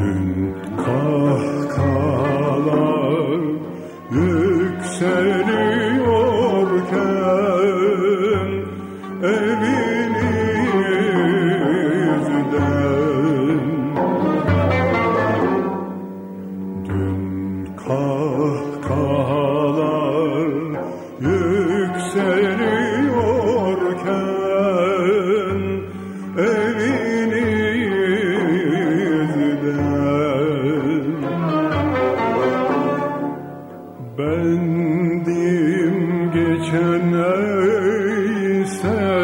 Dün kahkahalar. yükseliyorken Bendim geçen ey sevgili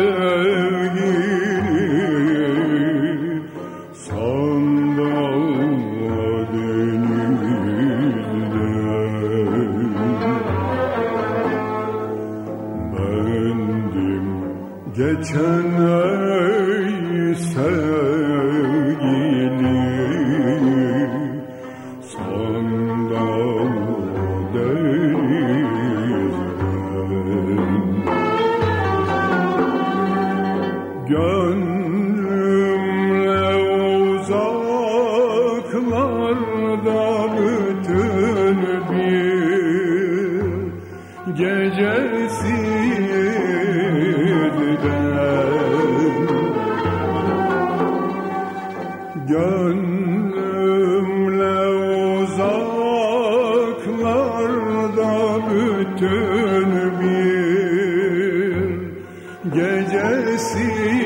Sandallı denizde. Bendim geçen ey Gönlümle uzaklarda bütün bir Gönlümle uzaklarda bütün see.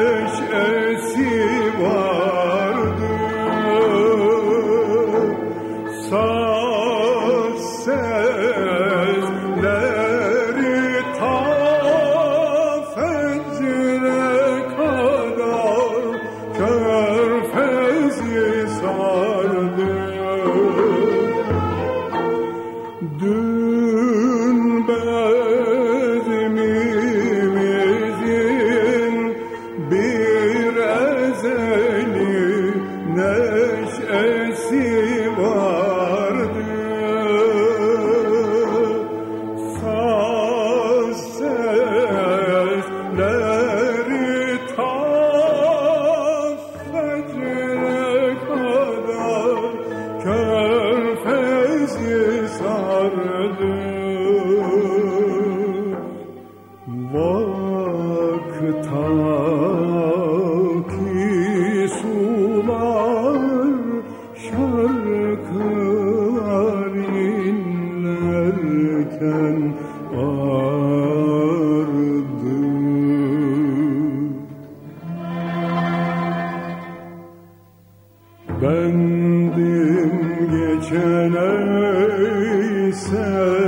Bendim geçen ey sen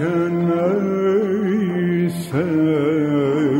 Düşen ey